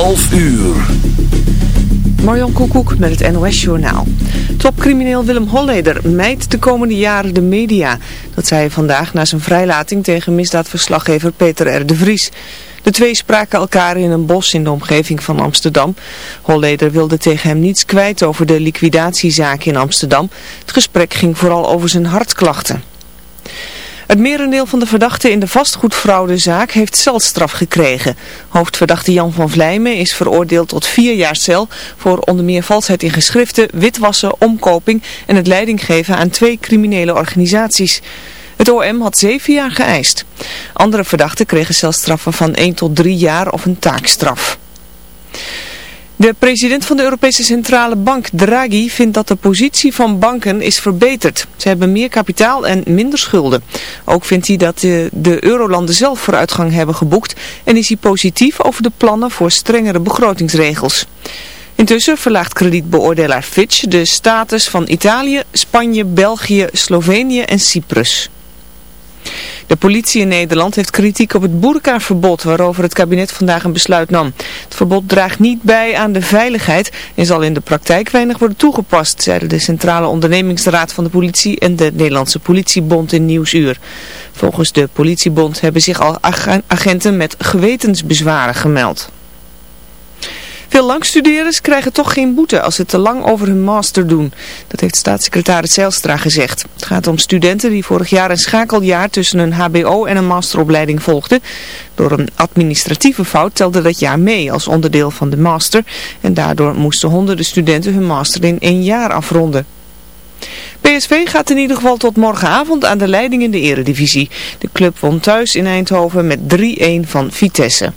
11 uur. Marjan Koekoek met het NOS Journaal. Topcrimineel Willem Holleder mijt de komende jaren de media. Dat zei hij vandaag na zijn vrijlating tegen misdaadverslaggever Peter R. de Vries. De twee spraken elkaar in een bos in de omgeving van Amsterdam. Holleder wilde tegen hem niets kwijt over de liquidatiezaak in Amsterdam. Het gesprek ging vooral over zijn hartklachten. Het merendeel van de verdachten in de vastgoedfraudezaak heeft celstraf gekregen. Hoofdverdachte Jan van Vlijmen is veroordeeld tot vier jaar cel voor onder meer valsheid in geschriften, witwassen, omkoping en het leidinggeven aan twee criminele organisaties. Het OM had zeven jaar geëist. Andere verdachten kregen celstraffen van 1 tot 3 jaar of een taakstraf. De president van de Europese Centrale Bank, Draghi, vindt dat de positie van banken is verbeterd. Ze hebben meer kapitaal en minder schulden. Ook vindt hij dat de, de eurolanden zelf vooruitgang hebben geboekt en is hij positief over de plannen voor strengere begrotingsregels. Intussen verlaagt kredietbeoordelaar Fitch de status van Italië, Spanje, België, Slovenië en Cyprus. De politie in Nederland heeft kritiek op het boerkaverbod waarover het kabinet vandaag een besluit nam. Het verbod draagt niet bij aan de veiligheid en zal in de praktijk weinig worden toegepast, zeiden de Centrale Ondernemingsraad van de politie en de Nederlandse Politiebond in Nieuwsuur. Volgens de politiebond hebben zich al agenten met gewetensbezwaren gemeld. Veel langstudeerders krijgen toch geen boete als ze te lang over hun master doen. Dat heeft staatssecretaris Zijlstra gezegd. Het gaat om studenten die vorig jaar een schakeljaar tussen een hbo en een masteropleiding volgden. Door een administratieve fout telde dat jaar mee als onderdeel van de master. En daardoor moesten honderden studenten hun master in één jaar afronden. PSV gaat in ieder geval tot morgenavond aan de leiding in de eredivisie. De club won thuis in Eindhoven met 3-1 van Vitesse.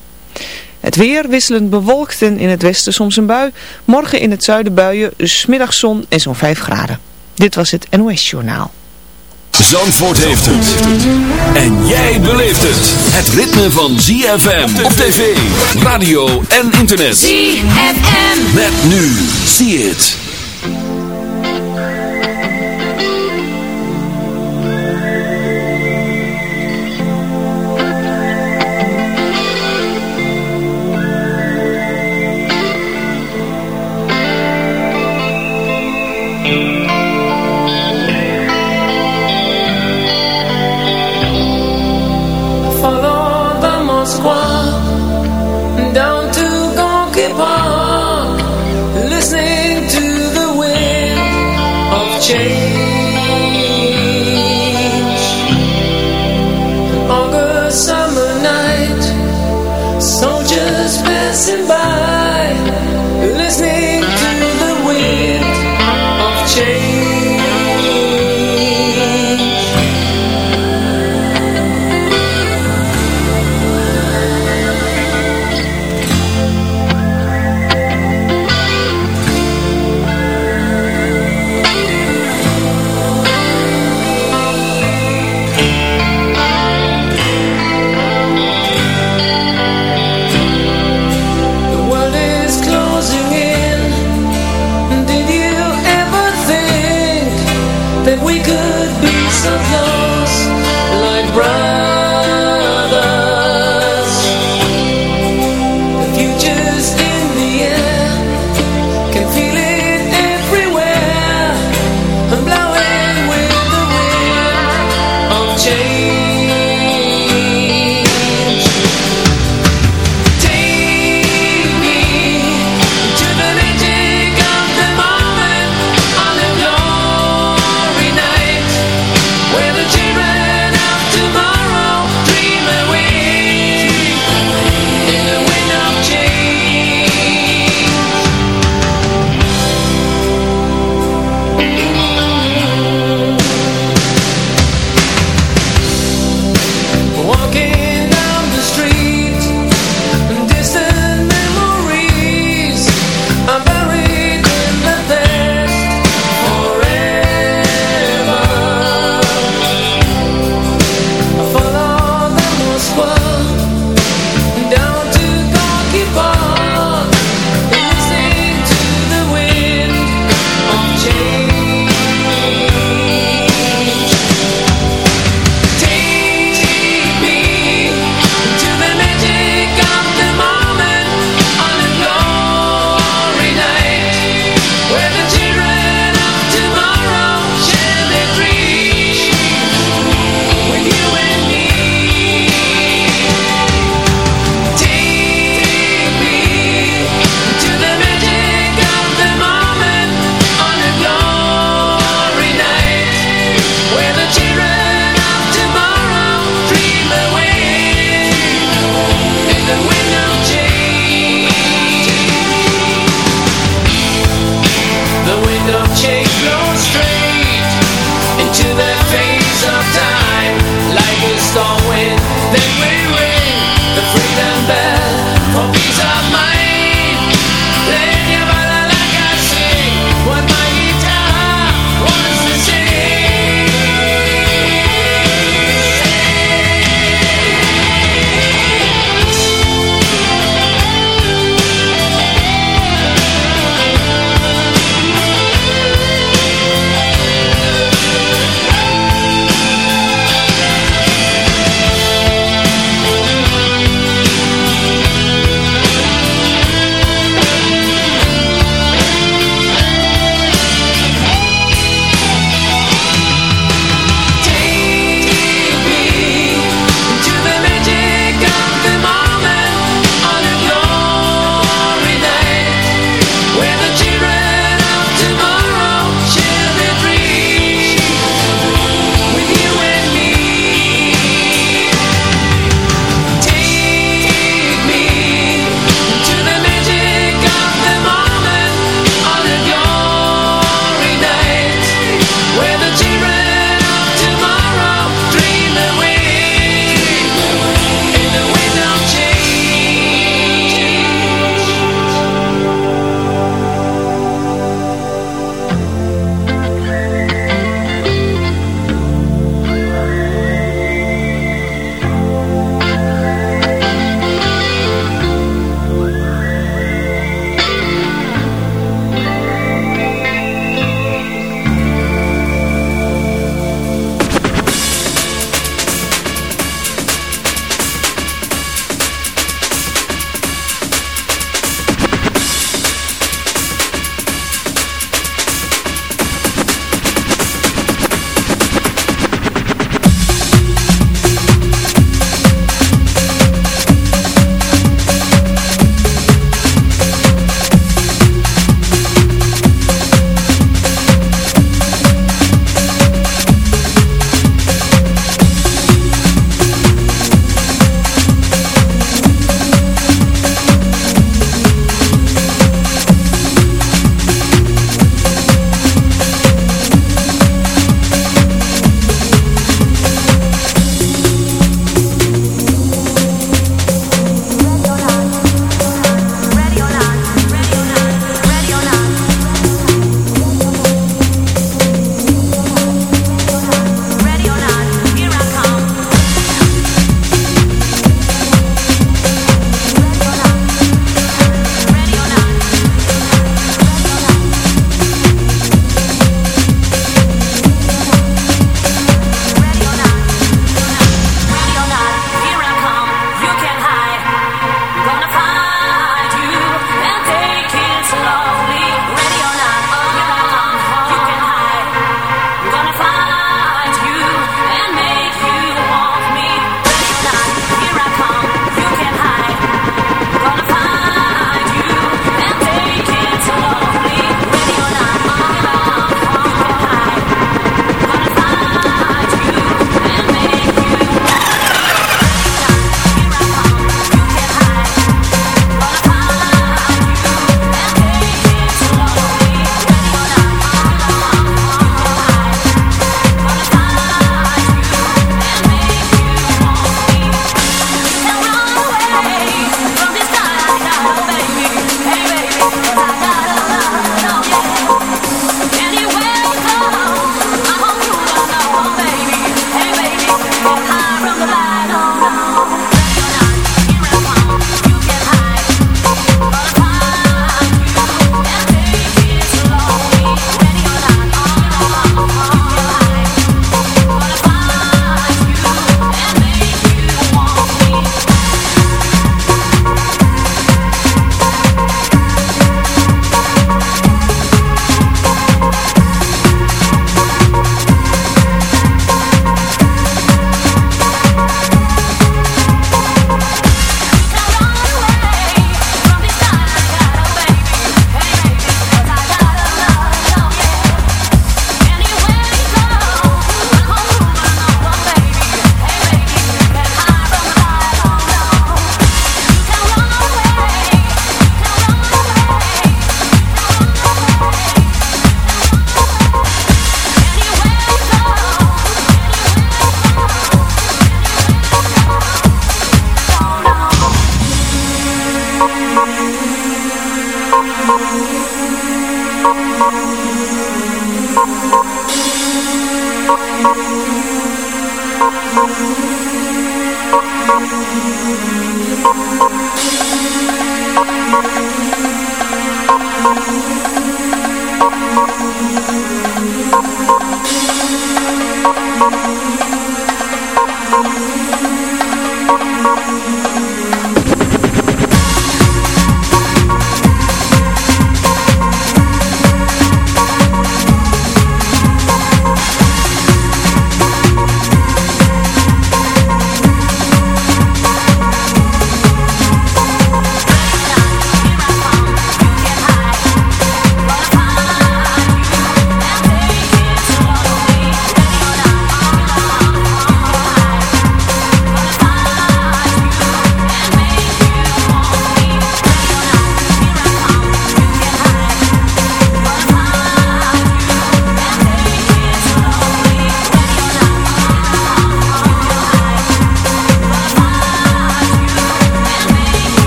Het weer wisselend bewolkt en in het westen soms een bui. Morgen in het zuiden buien, smiddags zon en zo'n 5 graden. Dit was het NOS Journaal. Zandvoort heeft het. En jij beleeft het. Het ritme van ZFM op tv, radio en internet. ZFM. Met nu. See it. change. August summer night Soldiers passing by.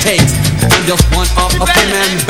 takes. I'm just one of a three-man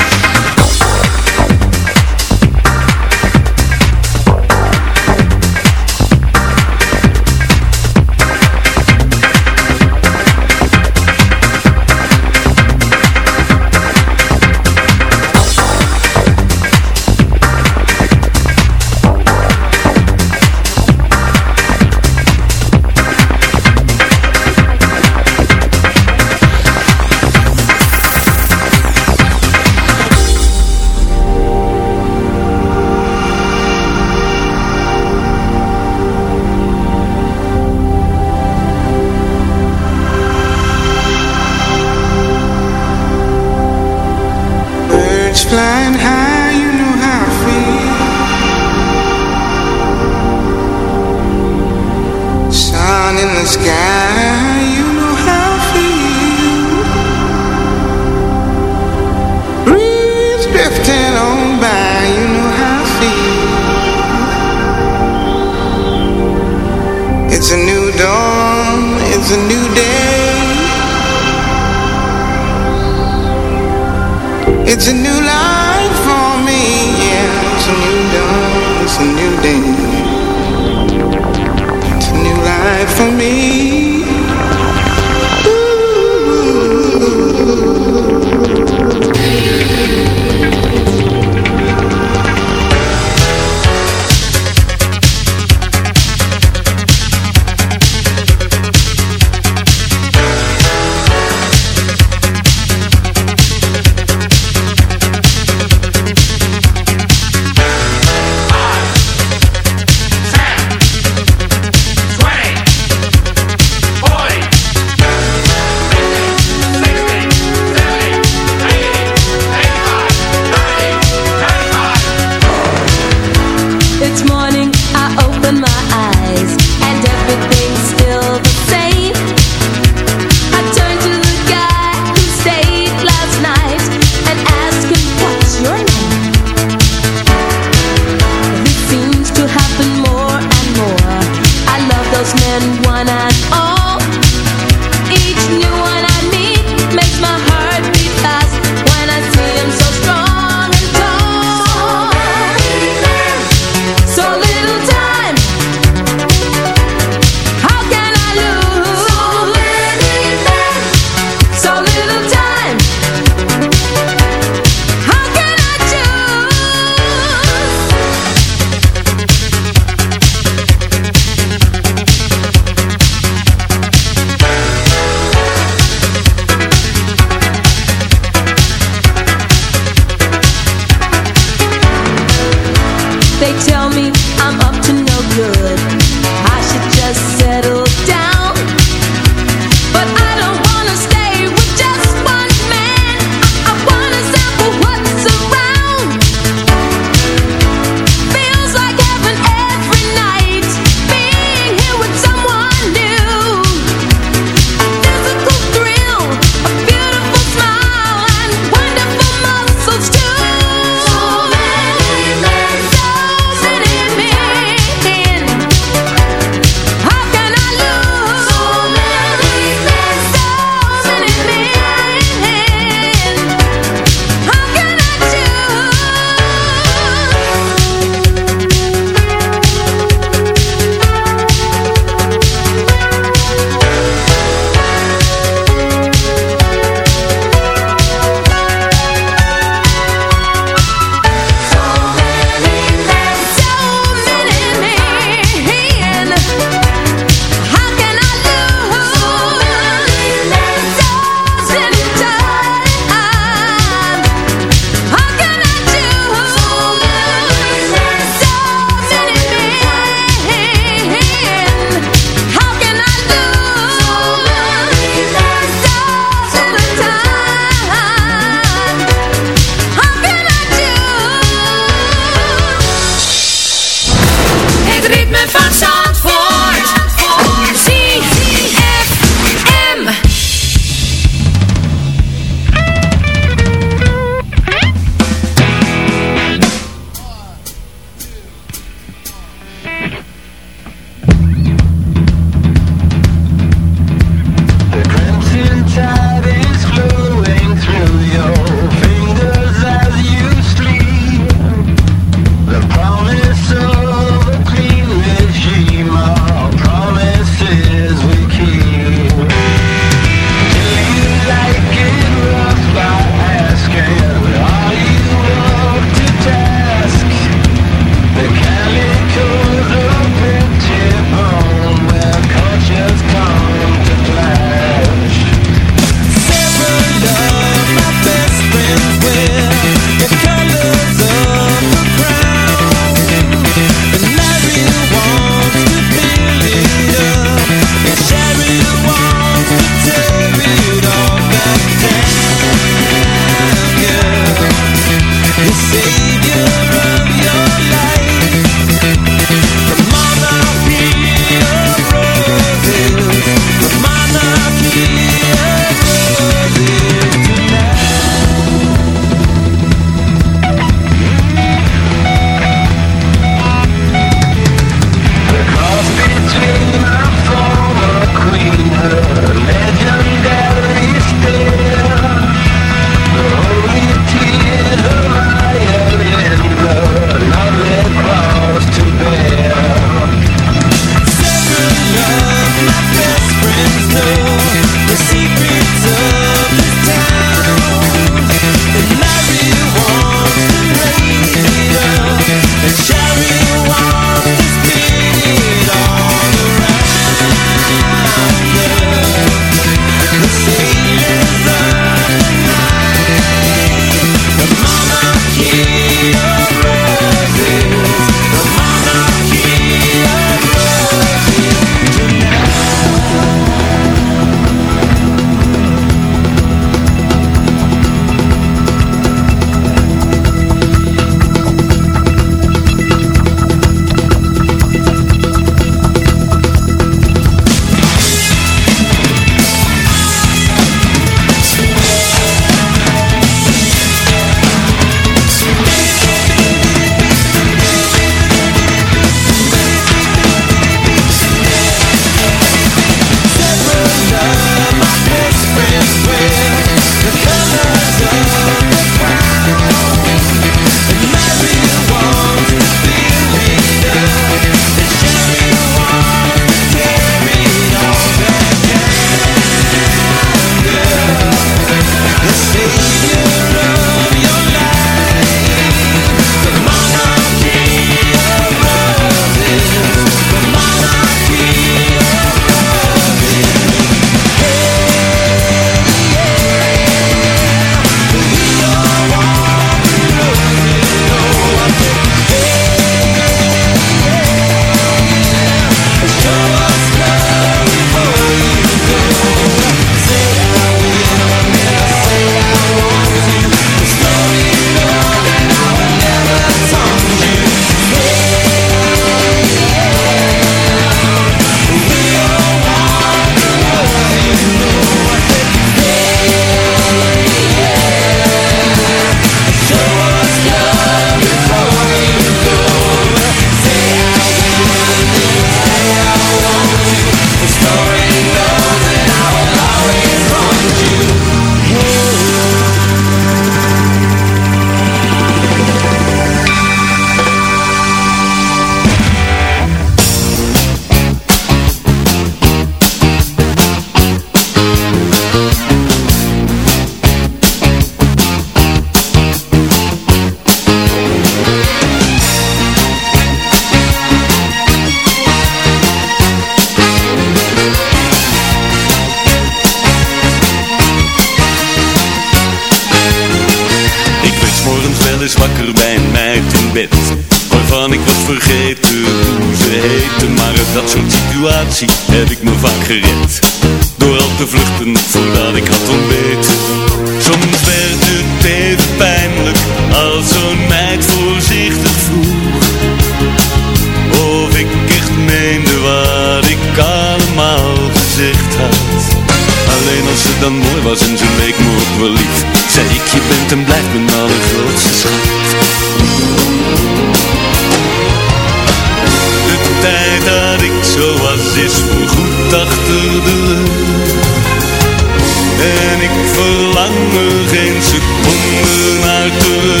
en ik verlang er geen seconde naar terug.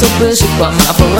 tanto beijo com my má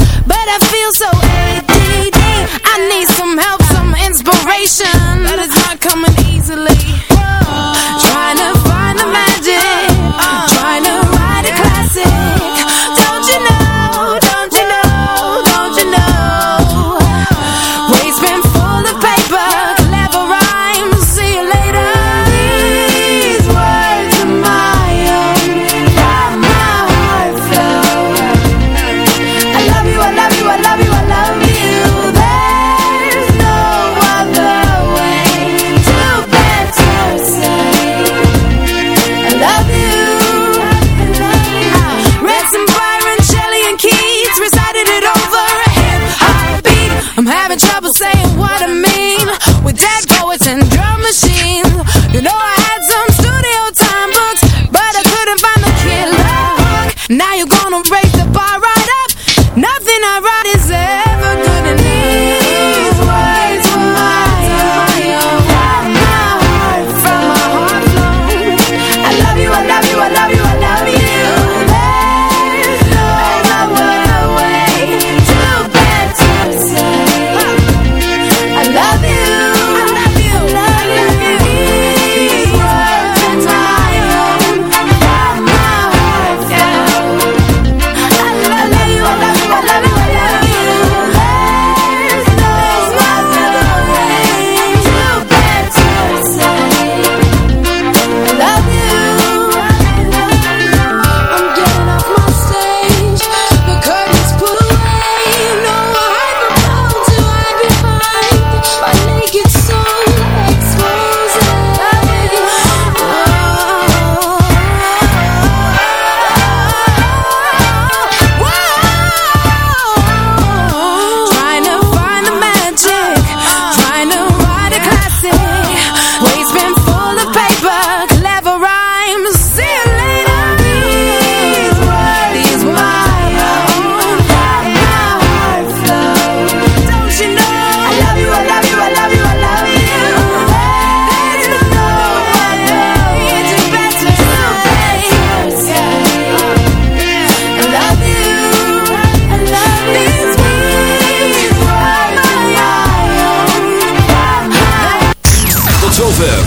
Now you're gonna raise the bar right up. Nothing I write is ever good enough.